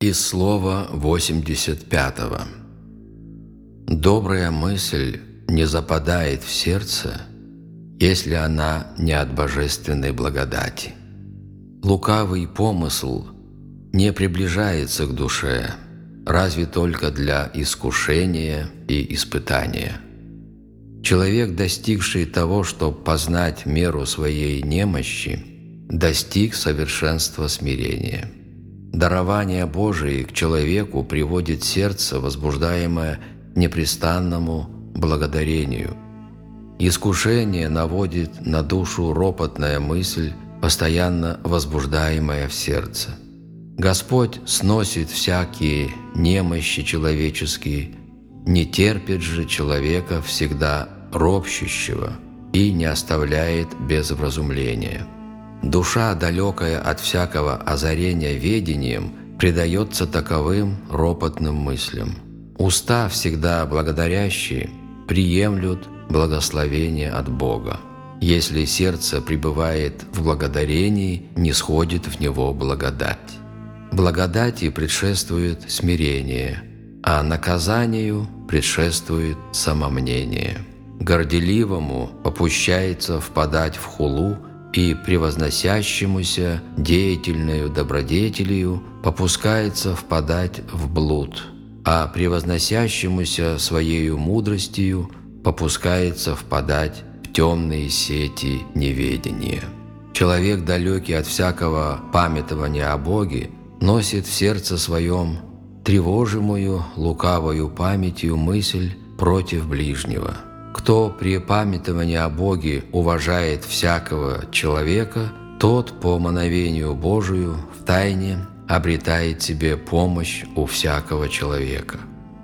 Из слова 85. Добрая мысль не западает в сердце, если она не от божественной благодати. Лукавый помысл не приближается к душе, разве только для искушения и испытания. Человек, достигший того, чтобы познать меру своей немощи, достиг совершенства смирения. Дарование Божие к человеку приводит сердце, возбуждаемое непрестанному благодарению. Искушение наводит на душу ропотная мысль, постоянно возбуждаемая в сердце. Господь сносит всякие немощи человеческие, не терпит же человека всегда ропщущего и не оставляет без вразумления. Душа, далекая от всякого озарения ведением, предается таковым ропотным мыслям. Уста, всегда благодарящие, приемлют благословение от Бога. Если сердце пребывает в благодарении, не сходит в него благодать. Благодати предшествует смирение, а наказанию предшествует самомнение. Горделивому попущается впадать в хулу и превозносящемуся деятельную добродетелью попускается впадать в блуд, а превозносящемуся своею мудростью попускается впадать в темные сети неведения. Человек, далекий от всякого памятования о Боге, носит в сердце своем тревожимую лукавою памятью мысль против ближнего – кто при памятовании о Боге уважает всякого человека, тот по мановению Божию в тайне обретает себе помощь у всякого человека.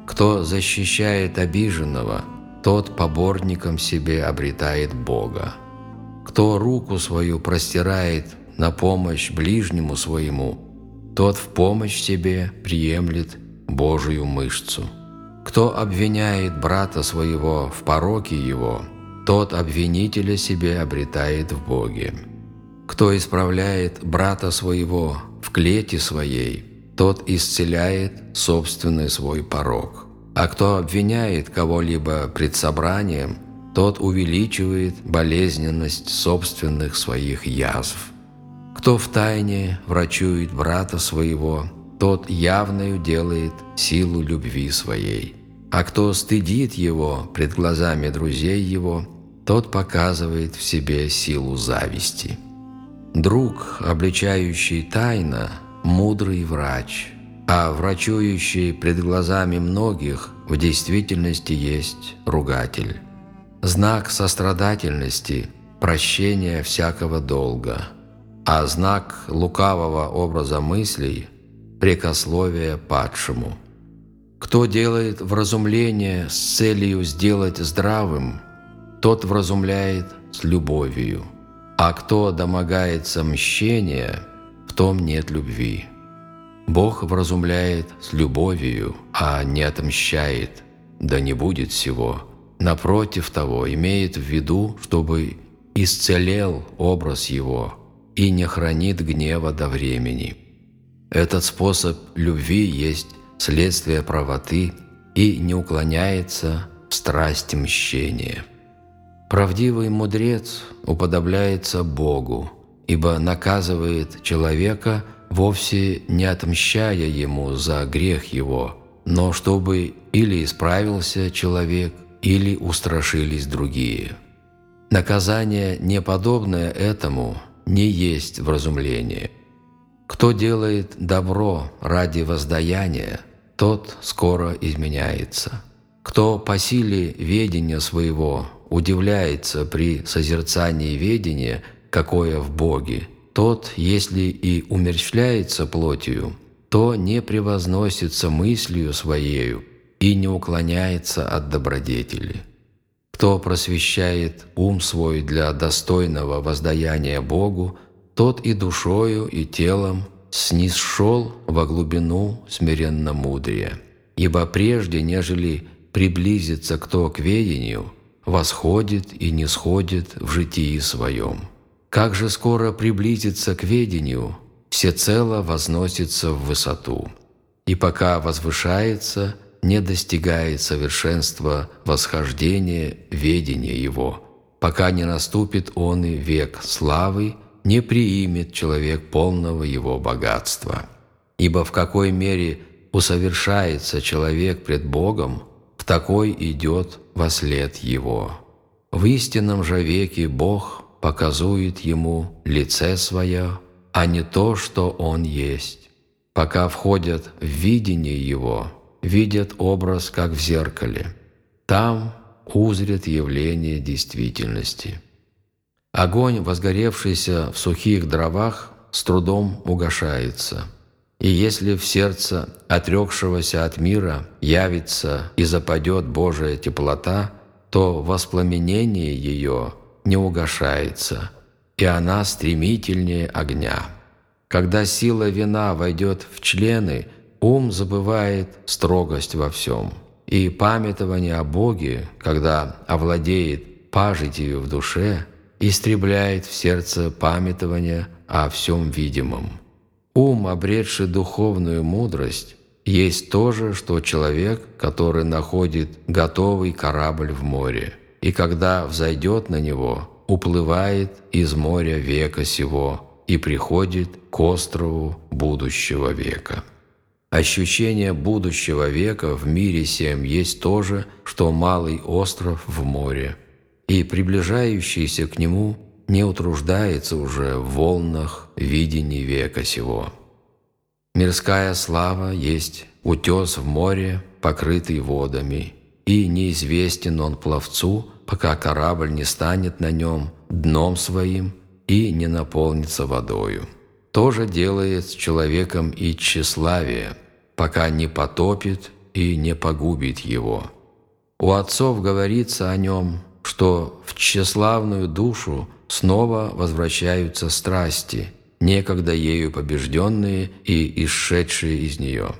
Кто защищает обиженного, тот поборником себе обретает Бога. Кто руку свою простирает на помощь ближнему своему, тот в помощь себе приемлет Божию мышцу. Кто обвиняет брата своего в пороке его, тот обвинителя себе обретает в Боге. Кто исправляет брата своего в клете своей, тот исцеляет собственный свой порок. А кто обвиняет кого-либо пред собранием, тот увеличивает болезненность собственных своих язв. Кто в тайне врачует брата своего, тот явною делает силу любви своей. А кто стыдит его пред глазами друзей его, тот показывает в себе силу зависти. Друг, обличающий тайно, мудрый врач, а врачующий пред глазами многих в действительности есть ругатель. Знак сострадательности – прощение всякого долга, а знак лукавого образа мыслей – прикословие падшему – кто делает вразумление с целью сделать здравым, тот вразумляет с любовью, а кто домогается мщения, в том нет любви. Бог вразумляет с любовью, а не отмщает, да не будет всего. Напротив того, имеет в виду, чтобы исцелел образ его и не хранит гнева до времени. Этот способ любви есть следствие правоты и не уклоняется в страсти мщения. Правдивый мудрец уподобляется Богу, ибо наказывает человека, вовсе не отмщая ему за грех его, но чтобы или исправился человек, или устрашились другие. Наказание, неподобное этому, не есть вразумление – кто делает добро ради воздаяния, тот скоро изменяется. Кто по силе ведения своего удивляется при созерцании ведения, какое в Боге, тот, если и умерщвляется плотью, то не превозносится мыслью своею и не уклоняется от добродетели. Кто просвещает ум свой для достойного воздаяния Богу, тот и душою, и телом снисшел во глубину смиренно мудрия. Ибо прежде, нежели приблизится кто к ведению, восходит и не сходит в житии своем. Как же скоро приблизится к ведению, всецело возносится в высоту. и пока возвышается, не достигает совершенства восхождения ведения его, пока не наступит он и век славы, не приимет человек полного его богатства. Ибо в какой мере усовершается человек пред Богом, в такой идет во след его. В истинном же веке Бог показует ему лице свое, а не то, что он есть. Пока входят в видение его, видят образ, как в зеркале. Там узрят явление действительности. Огонь, возгоревшийся в сухих дровах, с трудом угошается. И если в сердце отрекшегося от мира явится и западет Божия теплота, то воспламенение ее не угошается, и она стремительнее огня. Когда сила вина войдет в члены, ум забывает строгость во всем, и памятование о Боге, когда овладеет пажитью в душе, истребляет в сердце памятование о всем видимом. Ум, обретший духовную мудрость, есть то же, что человек, который находит готовый корабль в море, и когда взойдет на него, уплывает из моря века сего и приходит к острову будущего века. Ощущение будущего века в мире всем есть то же, что малый остров в море, и приближающийся к нему не утруждается уже в волнах видений века сего. Мирская слава есть утес в море, покрытый водами, и неизвестен он пловцу, пока корабль не станет на нем дном своим и не наполнится водою. То же делает с человеком и тщеславие, пока не потопит и не погубит его. У отцов говорится о нем, что в тщеславную душу снова возвращаются страсти, некогда ею побежденные и исшедшие из нее.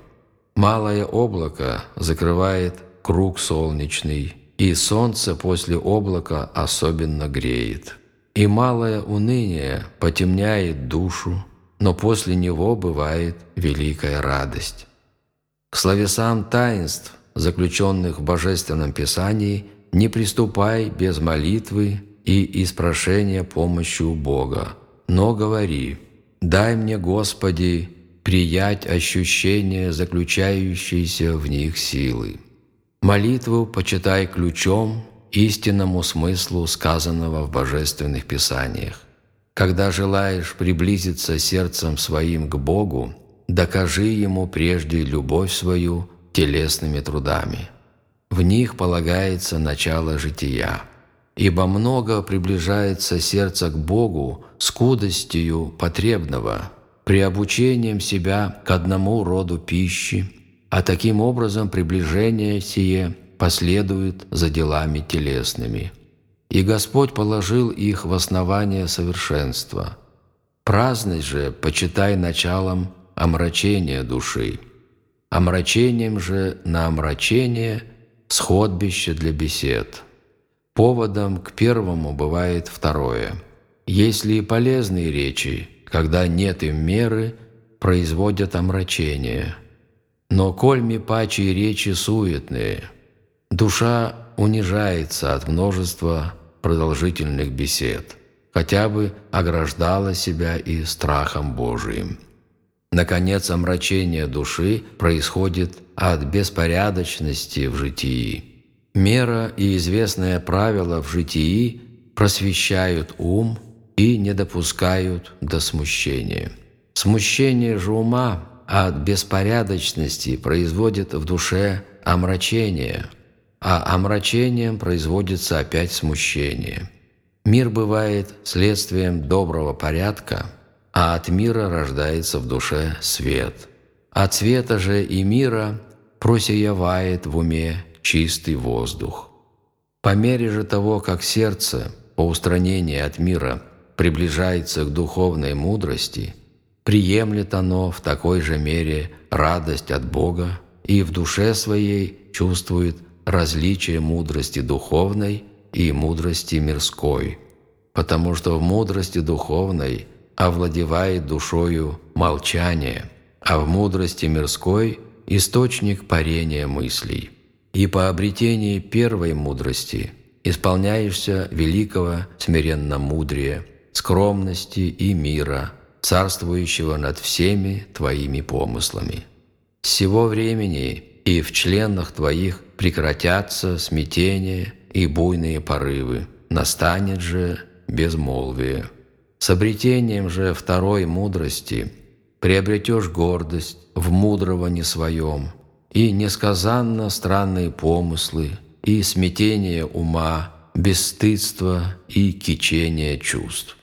Малое облако закрывает круг солнечный, и солнце после облака особенно греет. И малое уныние потемняет душу, но после него бывает великая радость. К словесам таинств, заключенных в Божественном Писании, не приступай без молитвы и испрошения помощи у Бога, но говори, «Дай мне, Господи, приять ощущения, заключающиеся в них силы». Молитву почитай ключом истинному смыслу сказанного в Божественных Писаниях. Когда желаешь приблизиться сердцем своим к Богу, докажи Ему прежде любовь свою телесными трудами. В них полагается начало жития. Ибо много приближается сердце к Богу скудостью потребного, приобучением себя к одному роду пищи, а таким образом приближение сие последует за делами телесными. И Господь положил их в основание совершенства. Праздность же почитай началом омрачения души. Омрачением же на омрачение – сходбище для бесед. Поводом к первому бывает второе. Если полезные речи, когда нет им меры, производят омрачение – но коль мипачи речи суетные, душа унижается от множества продолжительных бесед, хотя бы ограждала себя и страхом Божиим. Наконец, омрачение души происходит от беспорядочности в житии. Мера и известное правило в житии просвещают ум и не допускают до смущения. Смущение же ума от беспорядочности производит в душе омрачение, а омрачением производится опять смущение. Мир бывает следствием доброго порядка, а от мира рождается в душе свет. От света же и мира просиявает в уме чистый воздух. По мере же того, как сердце по устранении от мира приближается к духовной мудрости – приемлет оно в такой же мере радость от Бога и в душе своей чувствует различие мудрости духовной и мудрости мирской, потому что в мудрости духовной овладевает душою молчание, а в мудрости мирской – источник парения мыслей. И по обретении первой мудрости исполняешься великого смиренно-мудрия, скромности и мира, царствующего над всеми твоими помыслами. С сего времени и в членах твоих прекратятся смятение и буйные порывы, настанет же безмолвие. С обретением же второй мудрости приобретешь гордость в мудровании своем и несказанно странные помыслы и смятение ума, бесстыдство и кичение чувств.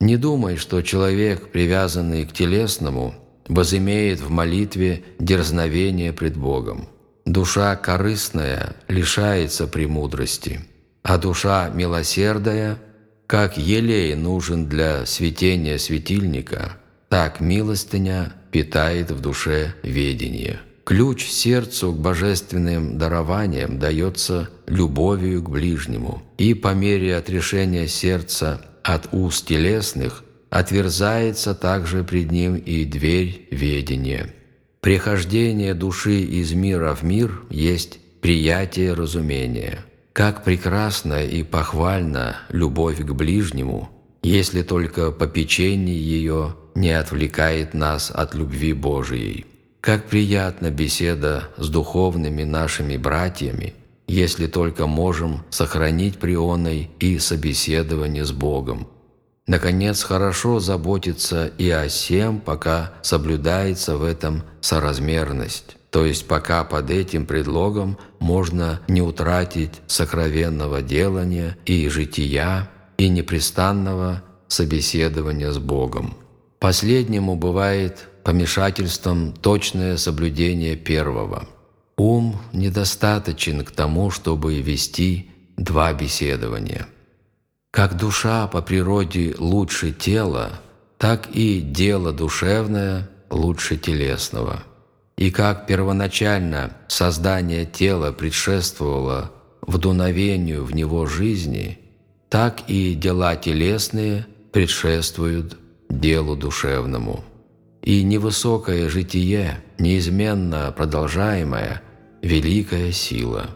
Не думай, что человек, привязанный к телесному, возымеет в молитве дерзновение пред Богом. Душа корыстная лишается премудрости, а душа милосердая как елей нужен для светения светильника, так милостыня питает в душе ведение. Ключ сердцу к божественным дарованиям дается любовью к ближнему, и по мере отрешения сердца от уст телесных отверзается также пред ним и дверь ведения. Прихождение души из мира в мир есть приятие разумения – как прекрасна и похвальна любовь к ближнему, если только попечение ее не отвлекает нас от любви Божией. Как приятна беседа с духовными нашими братьями, если только можем сохранить прионой и собеседование с Богом. Наконец, хорошо заботиться и о сем, пока соблюдается в этом соразмерность то есть пока под этим предлогом можно не утратить сокровенного делания и жития, и непрестанного собеседования с Богом. Последнему бывает помешательством точное соблюдение первого. Ум недостаточен к тому, чтобы вести два беседования. Как душа по природе лучше тела, так и дело душевное лучше телесного – и как первоначально создание тела предшествовало вдуновению в него жизни, так и дела телесные предшествуют делу душевному. И невысокое житие, неизменно продолжаемое, великая сила.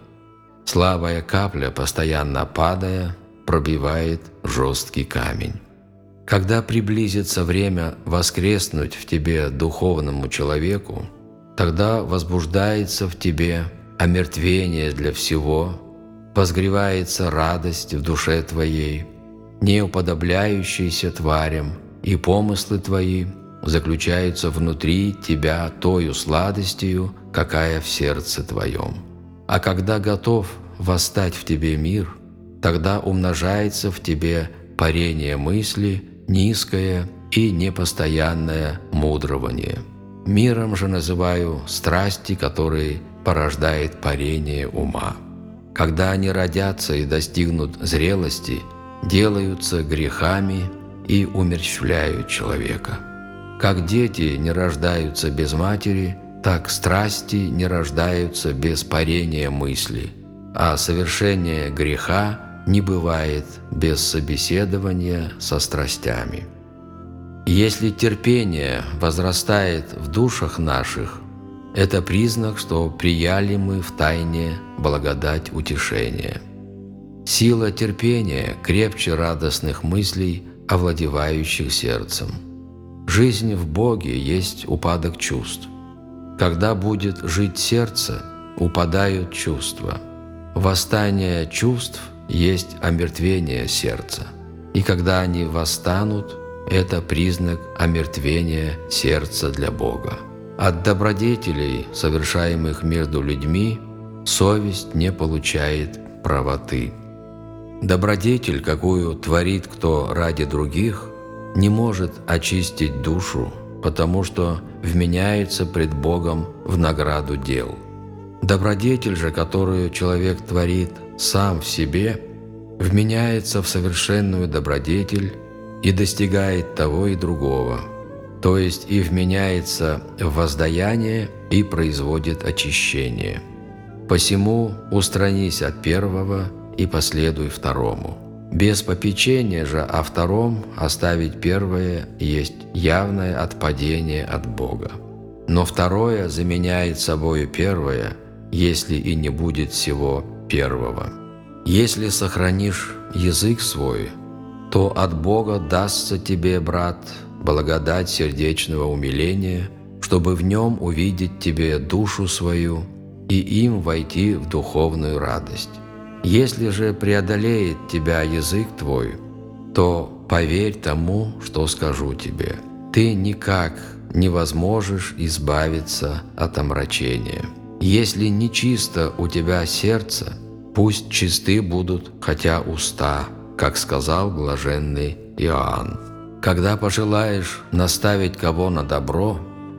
Слабая капля, постоянно падая, пробивает жесткий камень. Когда приблизится время воскреснуть в тебе духовному человеку, Тогда возбуждается в тебе омертвение для всего, возгревается радость в душе твоей, не уподобляющейся тварям, и помыслы твои заключаются внутри тебя тою сладостью, какая в сердце твоем. А когда готов восстать в тебе мир, тогда умножается в тебе парение мысли, низкое и непостоянное мудрование. Миром же называю страсти, которые порождает парение ума. Когда они родятся и достигнут зрелости, делаются грехами и умерщвляют человека. Как дети не рождаются без матери, так страсти не рождаются без парения мысли, а совершение греха не бывает без собеседования со страстями. Если терпение возрастает в душах наших, это признак, что прияли мы в тайне благодать утешения. Сила терпения крепче радостных мыслей, овладевающих сердцем. Жизнь в Боге есть упадок чувств. Когда будет жить сердце, упадают чувства. Восстание чувств есть омертвение сердца. И когда они восстанут, это признак омертвения сердца для Бога. От добродетелей, совершаемых между людьми, совесть не получает правоты. Добродетель, какую творит кто ради других, не может очистить душу, потому что вменяется пред Богом в награду дел. Добродетель же, которую человек творит сам в себе, вменяется в совершенную добродетель и достигает того и другого, то есть и вменяется в воздаяние и производит очищение. Посему устранись от первого и последуй второму. Без попечения же о втором оставить первое есть явное отпадение от Бога. но второе заменяет собою первое, если и не будет всего первого. Если сохранишь язык свой, то от Бога дастся тебе, брат, благодать сердечного умиления, чтобы в нем увидеть тебе душу свою и им войти в духовную радость. Если же преодолеет тебя язык твой, то поверь тому, что скажу тебе. Ты никак не возможешь избавиться от омрачения. Если нечисто у тебя сердце, пусть чисты будут хотя уста, как сказал блаженный Иоанн. Когда пожелаешь наставить кого на добро,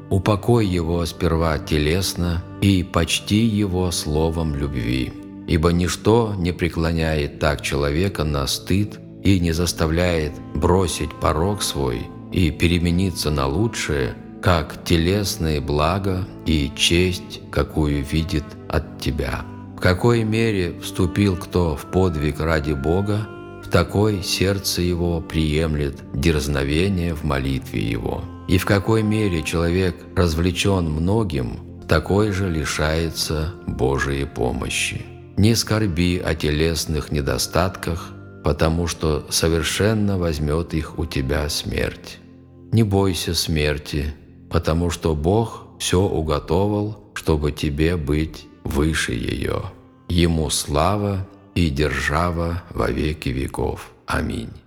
упокой его сперва телесно и почти его словом любви ибо ничто не преклоняет так человека на стыд и не заставляет бросить порог свой и перемениться на лучшее, как телесные блага и честь, какую видит от тебя. В какой мере вступил кто в подвиг ради Бога, такой сердце его приемлет дерзновение в молитве его. И в какой мере человек развлечен многим, такой же лишается Божией помощи. Не скорби о телесных недостатках, потому что совершенно возьмет их у тебя смерть. Не бойся смерти, потому что Бог все уготовал, чтобы тебе быть выше ее. Ему слава и держава во веки веков. Аминь.